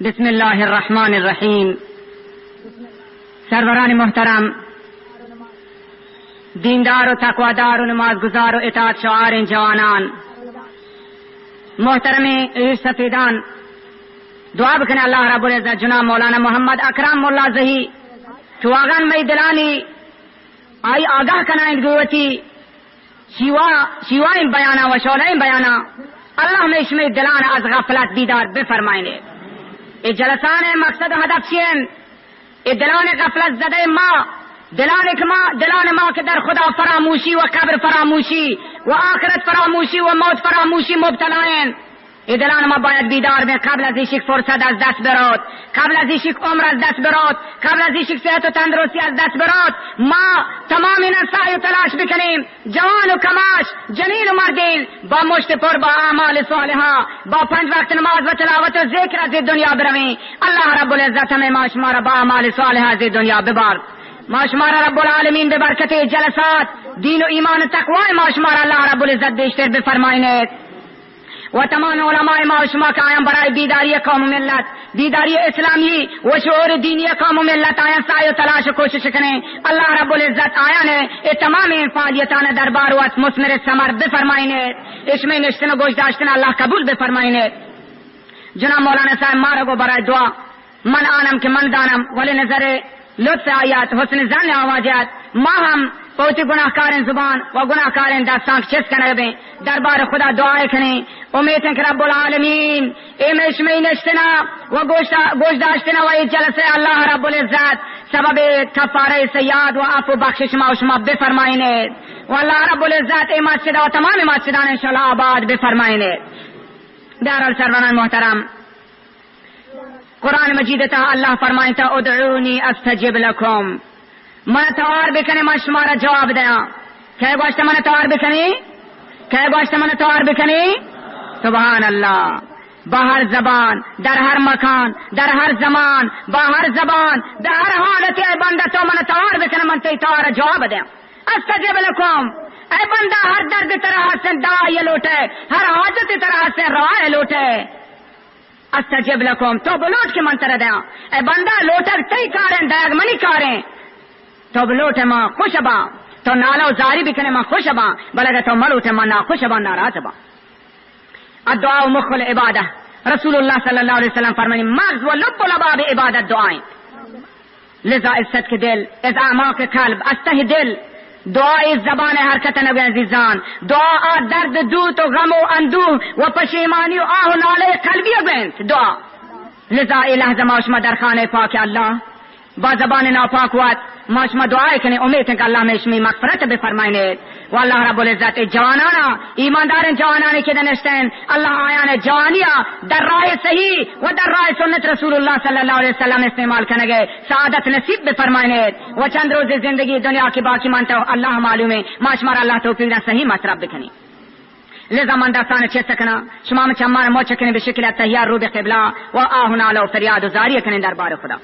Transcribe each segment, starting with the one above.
بسم الله الرحمن الرحیم سروران محترم دیندار و تقوادار و نمازگزار و اطاعت شعار جوانان محترم عیش سفیدان دعا بکنه الله رب العزت جناب مولانا محمد اکرم مولا زهی تو آغان می دلانی آئی آگاہ کنائند گوتی شیوا شیوا بیانا و شولا بیانا اللہ میں اس میں دلان از غفلت بیدار بفرمائنے۔ ای جلسان مقصد و هدف چین ای دلان غفلت زده ما دلان ما دلان ما که در خدا فراموشی و قبر فراموشی و آخرت فراموشی و موت فراموشی مبتلائن دلان ما باید بیدار به قبل از ایشک فرصت از دست برات قبل از ایشک عمر از دست برات قبل از ایشک صحت و تندرستی از دست برات ما تمام این سعی و تلاش بکنیم جوان و کماش جنین و مردین با مشت پر با اعمال صالحا با پنج وقت نماز و تلاوت و ذکر از دنیا برویم الله رب العزت همه ما شما را با اعمال صالحا از دنیا ببار ما شما را رب العالمین به برکت جلسات دین و ایمان و تقوای ما شما را الله رب العزت بیشتر بفرمایند و تمام علماء ما و شما که آیان بیداری قوم ملت، بیداری اسلامی و شعور دینی قوم ملت آیان سعی تلاش کوشش کنیں اللہ رب العزت آیان ای تمام این فعالیتان دربار و مسمر سمر بفرمائنے اس میں نشتن و گوش داشتن اللہ قبول بفرمائنے جناب مولانا صاحب مارا کو برای دعا. من آنم که من دانم، ولی نظر لطف آیات، حسن زن آواجات ما هم بہت گناہ زبان و گناہ کار دستان چس کرنے بیں دربار خدا دعائیں کریں امید کہ رب العالمین اے مشمی نشتنا و گوش داشتنا و جلسے اللہ رب العزت سبب کفار سیاد و عفو بخشش ما و شما بفرمائنے و اللہ رب العزت اے مسجد و تمام مسجدان انشاءاللہ آباد بفرمائنے بہرحال سروران محترم قرآن مجید تا اللہ فرمائتا ادعونی استجب لکم. من توار بکنی، من شما را جواب دیا. کہ گوشت من توار بکنی؟ کہ گوشت من توار بکنی؟ سبحان اللہ. باہر زبان، در ہر مکان، در ہر زمان باہر زبان، در ہر حالت اے بندہ تو من توار بکنی، من تی توار جواب دیا. استجب لکم. اے بندہ، ہر درد طرح سے دعائے لوٹے، ہر حاجت طرح سے روائے لوٹے. استجب لکم. تو بلوٹ کے منتر دیا. اے بندہ، لوٹر تی کاریں دیگ منی کاریں. تو بلوٹ ما خوش با تو نالا و زاری بکنے ما خوش با بلکہ تو ملوٹ ما خوش با ناراض با. الدعاء مخ العبادہ رسول اللہ صلی اللہ علیہ وسلم فرمانی مغز و لب لباب عبادت دعائیں. لذا عزت کے دل از اعماق قلب استہ دل. دعا زبان حرکت نبی عزیزان. دعا درد دوت و غم و اندوه و پشیمانی و آه و ناله قلبی بنت دعا. لذا الہ زماشما در خانه پاک اللہ با زبان ناپاک ما شما ہے کہ امید که الله میشمی مغفرت بفرماینید. و اللہ رب العزت جوانان ایماندار جوانانی که دنشتن الله آیان جوانیا در راه صحیح و در راه سنت رسول اللہ صلی اللہ علیہ وسلم استعمال کنگه سعادت نصیب بفرماینید. و چند روز زندگی دنیا کی باقی مانتا الله معلومه. ما شما اللہ الله توفیق ده صحیح مصرف بکنی. لذا من دستان چه سکنا شما مچمان مو چکنه به شکل تهیار رو به قبله و آهنالا و فریاد و زاری کنه در بار خدا.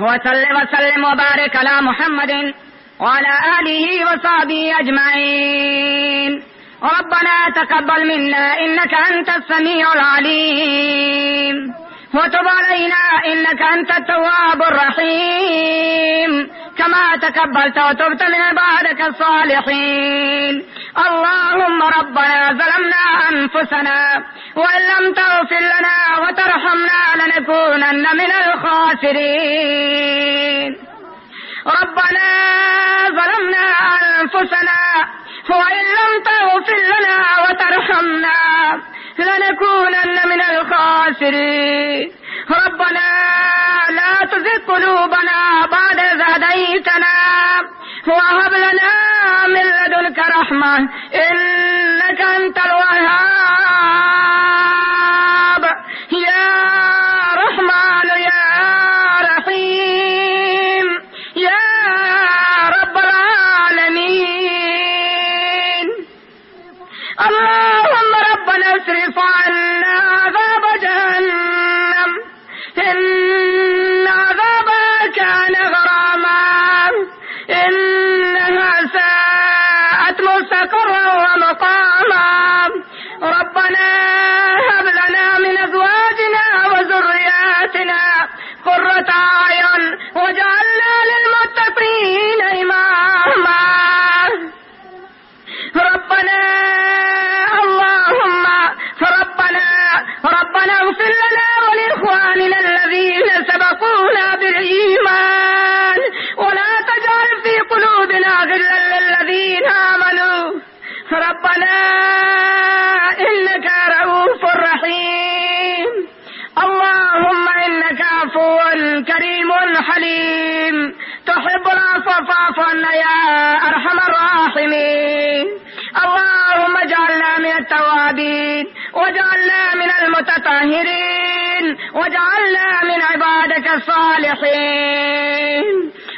وصل وسلم وبارك على محمد وعلى آله وصحبه أجمعين. ربنا تقبل منا إنك أنت السميع العليم. وتب علينا إنك أنت التواب الرحيم. كما تقبلت وتبت من عبادك الصالحين. اللهم ربنا ظلمنا أنفسنا وإن لم تغفر لنا وترحمنا لنكونن من الخاسرين. ربنا ظلمنا أنفسنا وإن لم تغفر لنا وترحمنا لنكونن من الخاسرين. ربنا لا تزغ قلوبنا بعد إذ هديتنا وهب لنا من لدنك رحمة. إنك أنت الوهاب. ربنا إنك رؤوف رحيم. اللهم إنك عفو كريم حليم. تحب العفو فاعف يا أرحم الراحمين. اللهم اجعلنا من التوابين واجعلنا من المتطهرين واجعلنا من عبادك الصالحين.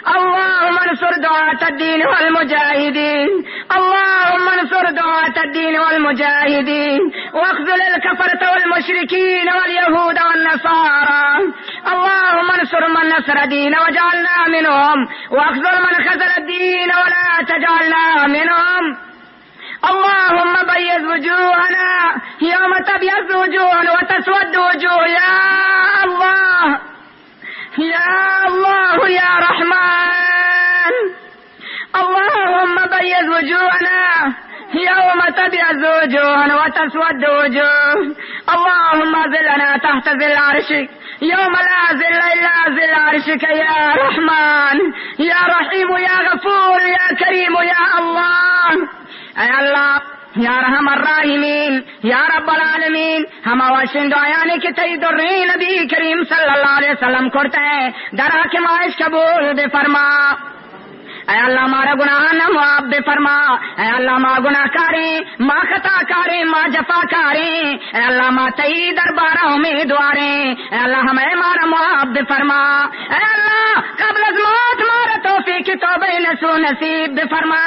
اللهم انصر دعاة الدين والمجاهدين. اللهم انصر دعاة الدين والمجاهدين. واخذل الكفرة والمشركين واليهود والنصارى. اللهم انصر من نصر الدين واجعلنا منهم. واخذل من خذل الدين ولا تجعلنا منهم. اللهم بيض وجوهنا. يوم تبيض وجوه وتسود وجوه. يا الله. يا الله يا رحمن. اللهم بيض وجوهنا. يوم تبيض وجوه وتسود وجوه. اللهم ظلنا تحت ظل عرشك. يوم لا ظل إلا ظل عرشك يا رحمن. يا رحيم يا غفور يا كريم يا الله. اے اللہ یا رحم الراحمین یا رب العالمین، ہم آواشن دعیانے کی تئی در نبی کریم صلی اللہ علیہ وسلم کرتے ہیں۔ درا کے معاش قبول بے فرما۔ اے اللہ مارا گناہ نہ معاف بے فرما۔ اے اللہ ما گناہ کاریں ما خطا کاریں ما جفا کاریں اے اللہ ما تئی دربارہ امیدواریں اے اللہ ہمیں مارا معاف بے فرما۔ اے اللہ قبل از موت مارا توفیق توبہ نسو نصیب بے فرما۔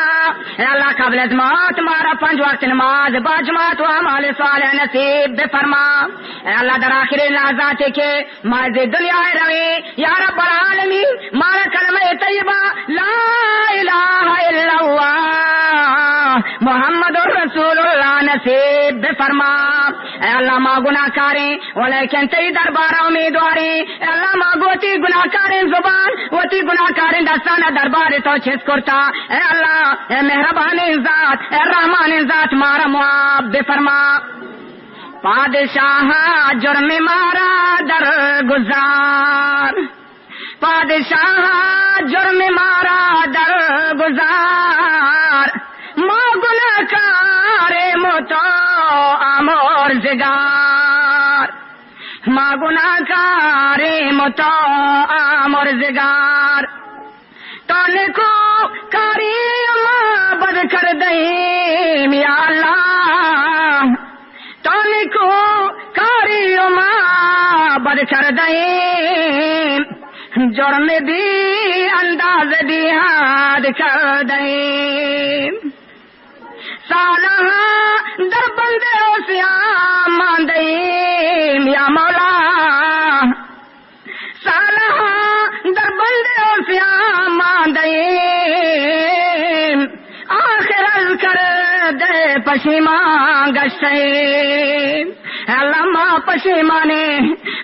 اے اللہ قبل از موت مارا پنج وقت نماز باجمات و عمال صالح نصیب بے فرما۔ اے اللہ در آخر لحظات کے مارز دنیا روی۔ یا رب العالمین، مارا کلمہ طیبہ، لا الہ الا اللہ محمد الرسول اللہ نصیب فرما. اے اللہ ما گناہ کاریں ولیکن تی دربارہ امیدواریں اے اللہ ما گوتی گناہ کاریں زبان وتی گناہ کاریں دستانہ دربار تو چھس کرتا. اے اللہ، اے مہربان ذات، اے رحمان ذات مارا معاب بے فرما. پادشاہ جرم مارا در گزار. پادشاہ جرم مارا در گزار ما گناکار متو امور زگار ما گناکار متو امور زگار تانے کو کاری ما بد کر دیں یا اللہ۔ کو کاری ما بد کر دیں۔ جرم بھی انداز بھی ہاد کر دیں سالہ در بندے سیا ماندیں یا مولا، سالہ در بندے سیا ماندیں آخر کر دے پشیمان گشتے اللہ ماں پشیمانے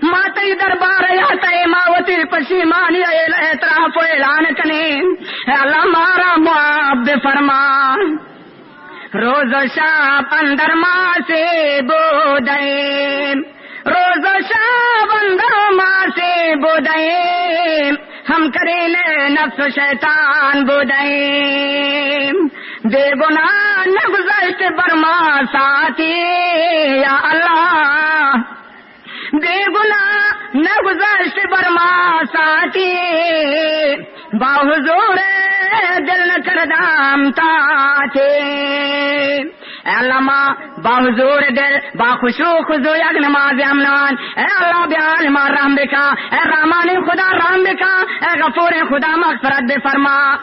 ماں تی دربار یا تی ماوتی پشیمانی اعتراف اعلان کنے اللہ مارا معاب فرما روز و شاب اندر ماں سے بودے روز و شاب اندر ماں سے بودے ہم کرے نفس شیطان بودے بے گناہ نہ گزشت برما ساتھی یا اللہ۔ بے گناہ نہ برما ساتھی باحضور دل نہ کردام تاتے اے اللہ ماں باحضور دل، با خوشو خزو یک نماز امنان۔ اے اللہ بیال ماں رحم بکا۔ اے رحمان خدا رحم بکا۔ اے غفور خدا مغفرت بے فرما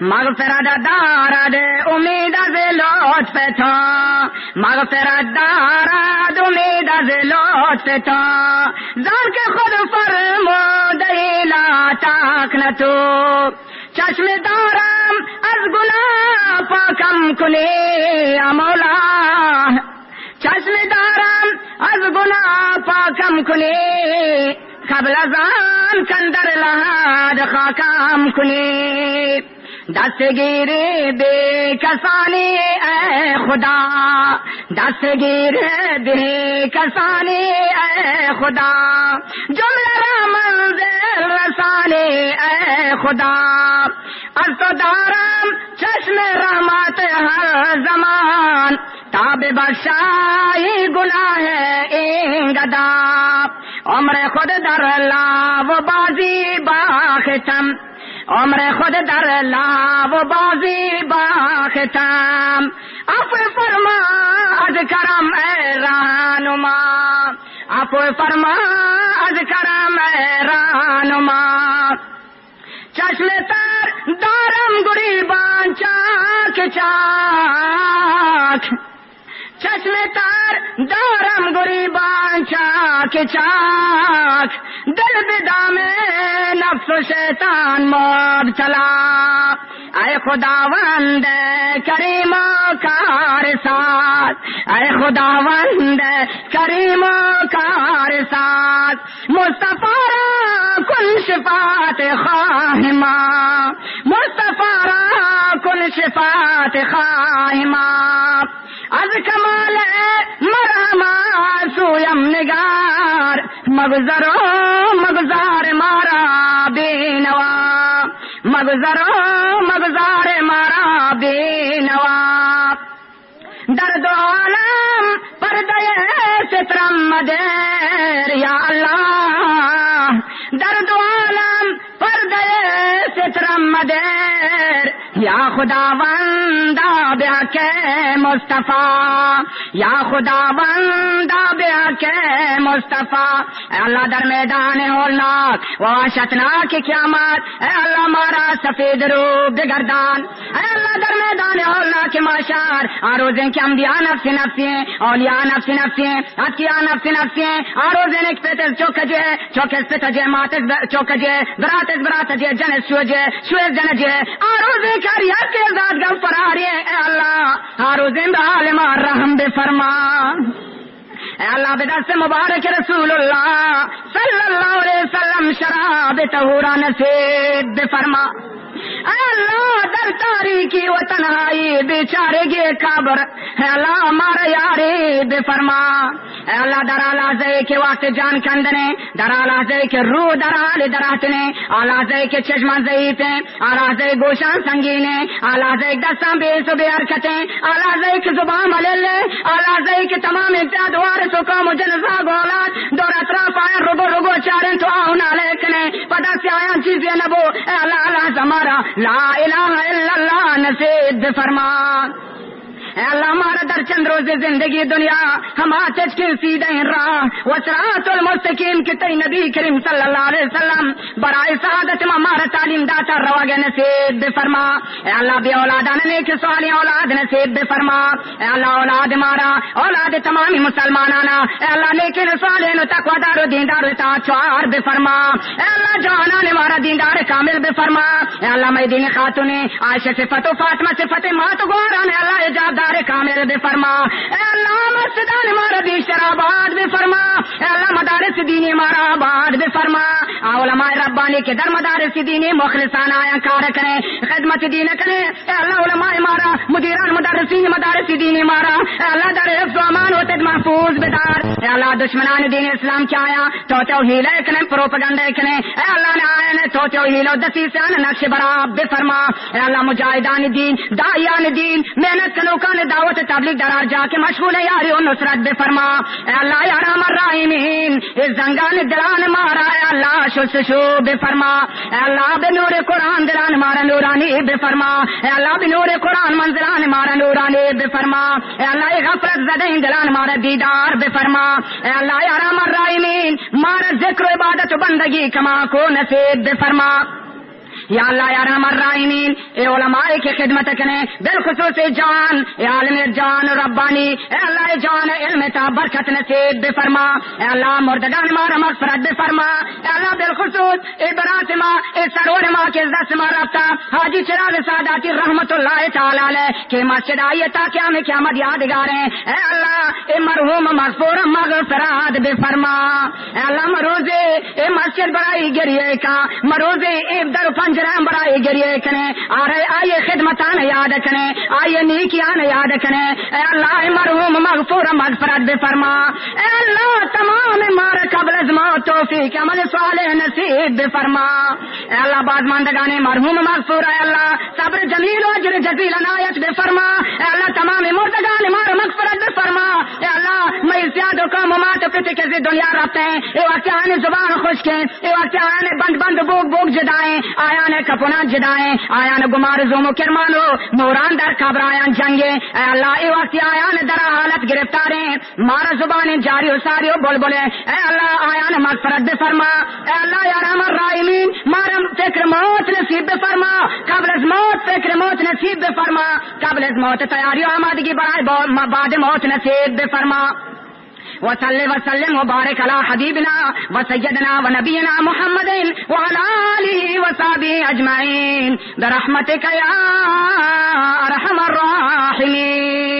مغفرت دارد امید از لطف تا مغفرت دارد امید از لطف تا زن که خود فرموده لا تاکن تو چشم دارم از گناه پاکم کنی مولا چشم گنا پاکم کنی قبل ازان کندر لحاد خاکم کنی دستگیر بے کسانی اے خدا۔ دستگیر بے کسانی اے خدا۔ جملہ منزل رسانے، اے خدا۔ دارم چشم رحمت ہر زمان۔ تاب بخشائی گناہ ہے گدا۔ عمر خود در اللہ و بازی باختم۔ عمر خود در اللہ و بازی باختم اف فرما از کرم رانما. اف فرما از کرم رانما. چشم تر دارم گریبان چاک چاک. چشم تر دارم گریبان چاک چاک، دل بدام نفس و شیطان مبتلا اے خداوند، کریم کار سات اے خداوند، کریم کار سات مصطفیٰ کن شفات خواہما مصطفیٰ کن شفات خواہما از کمال مرحما سویم نگار مگزرو مگزار مارا بینوا. مگزرو مگزار مارا بینوا. درد عالم پردے سترم مدیر، یا اللہ. درد عالم پردے سترم مدیر یا خدا وندا بیا کے مصطفیٰ، یا خدا وندا بیا کے مصطفیٰ۔ اے اللہ در میدان ہولناک واشتناک قیامت۔ اے اللہ مارا سفید روب گردان۔ اے اللہ در میدان ہولناک ماشار آروزیں کی انبیاء نفس نفسی اولیاء نفس نفسی اتکیاء نفس نفسی آروزیں ایک پیتز چوکجے چوکس پیتجے ماتز چوکجے براتز براتجے جنس شوجے شویز جنجے آروزیں کاری ہر کے ذات گم فراری اے اللہ آروزیں بعالم رحم بے فرما۔ اے اللہ، بدست مبارک رسول اللہ صلی اللہ علیہ وسلم شراب تہورا نصیب بے فرما۔ اے اللہ، در تاریکی و تنہائی بیچارے گے قبر اے اللہ ہمارا یاری بے فرما۔ اے اللہ در آلازے کے وقت جان کندنے، در آلازے کے روح در آل دراتنے آلازے کے چشمان ضعیفیں آلازے گوشان سنگینے آلازے دستان بے سو بے حرکتیں آلازے کے زبان ملے آلازے کے تمام امتیاد وارث و قوم و جنزا گولاد دور اطراف آیا رگو رگو چارن تو آہنا لیکنے، پدا سے آیا چیزیں نبو اے اللہ اللہ ہمارا لا الہ الا اللہ نصیب فرما۔ اے اللہ ہمارا در چند روز زندگی دنیا، ہم آتش کے سیدھے راہ، وسرات المستقیم کی تی نبی کریم صلی اللہ علیہ وسلم، برائے سعادت میں ہمارا تعلیم داتا رواگ نصیب بے فرما۔ اے اللہ، بے اولادان نیک سوالی اولاد نصیب بے فرما۔ اے اللہ، اولاد مارا اولاد تمامی مسلمانانا اے اللہ، نیک سوالے نو تقوی دارو دیندار اطاعت چوار بے فرما اے اللہ جوانا نے مارا دیندار کامل بے فرما اے اللہ میں دین خاتون عائشہ صفت و فاطمہ صفت مات گواران، اے اللہ اجاب دار کامل بے فرما، اے اللہ مسجدان مارا بیشتر آباد بے فرما، اے اللہ مدارس دینی مارا آباد بے فرما علماء ربانی کے در مدارس دینی مخلصان آیا، کار کریں، خدمت دین کریں۔ اے اللہ علماء مارا مدیران مدرسین مدارس دینی مارا اے اللہ در حفظ و امان و تد محفوظ بدار۔ اے اللہ دشمنان دین اسلام کیا آیا، تو تو ہیلے کریں پروپگنڈے کریں۔ اے اللہ نے آیا نے تو تو ہیلو دسی سے نقش براب بے فرما۔ اے اللہ مجاہدان دین دائیان دین، محنت کنوکان دعوت تبلیغ درار جا کے مشغول یاری و نصرت بے فرما۔ اے اللہ یا رحم الرحیمین اس زنگان دلان مارا، اے اللہ شس شو بے فرما۔ اے اللہ بے نور قرآن دلان مارا، نورانی بے فرما۔ اے اللہ بے نور قرآن منزلان مارا، نورانی بے فرما۔ اے اللہ غفرت زدہ دلان مارا، دیدار بے فرما۔ اے اللہ یا رحم الرحیمین، مارا ذکر و عبادت و بندگی کما کو نصیب بے فرما۔ یا اللہ یا رحم الرائمین اے علماء کی خدمت کریں، بالخصوص جان، اے عالم جان ربانی، اے اللہ جان علم تا برکت نصیب بے فرما، اے اللہ مردگان مارا مغفرت بے فرما، اے اللہ بالخصوص اے برات ما، اے سرور ما کے عزت ما رابطہ، حاجی چراغ ساداتی رحمت اللہ تعالی علیہ، کہ مسجد آئیے تاکہ ہمیں قیامت یادگار ہیں، اے اللہ، اے مرحوم مغفور مغفرات بے فرما، اے اللہ مروزے، اے مسجد بڑائی گریے کا، مروزے، اے در پنج پنجرام بڑائی گریے کنے۔ آرے، آئیے خدمتان یاد کنے۔ آئیے نیکیان یاد کنے۔ اے اللہ، مرحوم مغفور مغفرت بے فرما۔ اے اللہ، تمام مار قبل از موت توفیق عمل صالح نصیب بے فرما۔ اے اللہ باز ماندگانے مرحوم مغفور، اے اللہ، صبر جمیل و اجر جزیل عنایت بے فرما۔ اے اللہ، تمام مردگان مار مغفرت بے فرما۔ اے اللہ، میں زیادہ کا ممات پتے کسی دنیا رہتے ہیں اے وقت آنے زبان خشک ہیں۔ اے وقت آنے بند بند بوگ بوگ جدائیں۔ آیا نے کپنا جدائیں۔ آیا نے گمار زومو کرمانو موران در قبر آیا جنگے اے اللہ، اے وقت آیا نے در حالت گرفتاریں۔ مارا زبان جاری و ساری و بول بولے اے اللہ آیا نے مغفرت بے فرما اے اللہ، یا رحم الرائمین مارا فکر موت نصیب بے فرما قبل از موت فکر موت نصیب بے فرما قبل از موت تیاری و آمادگی برائے بعد موت نصیب بے فرما وصل وسلم وبارك على حبيبنا وسيدنا ونبينا محمد وعلى آله وصحبه أجمعين برحمتك يا أرحم الراحمين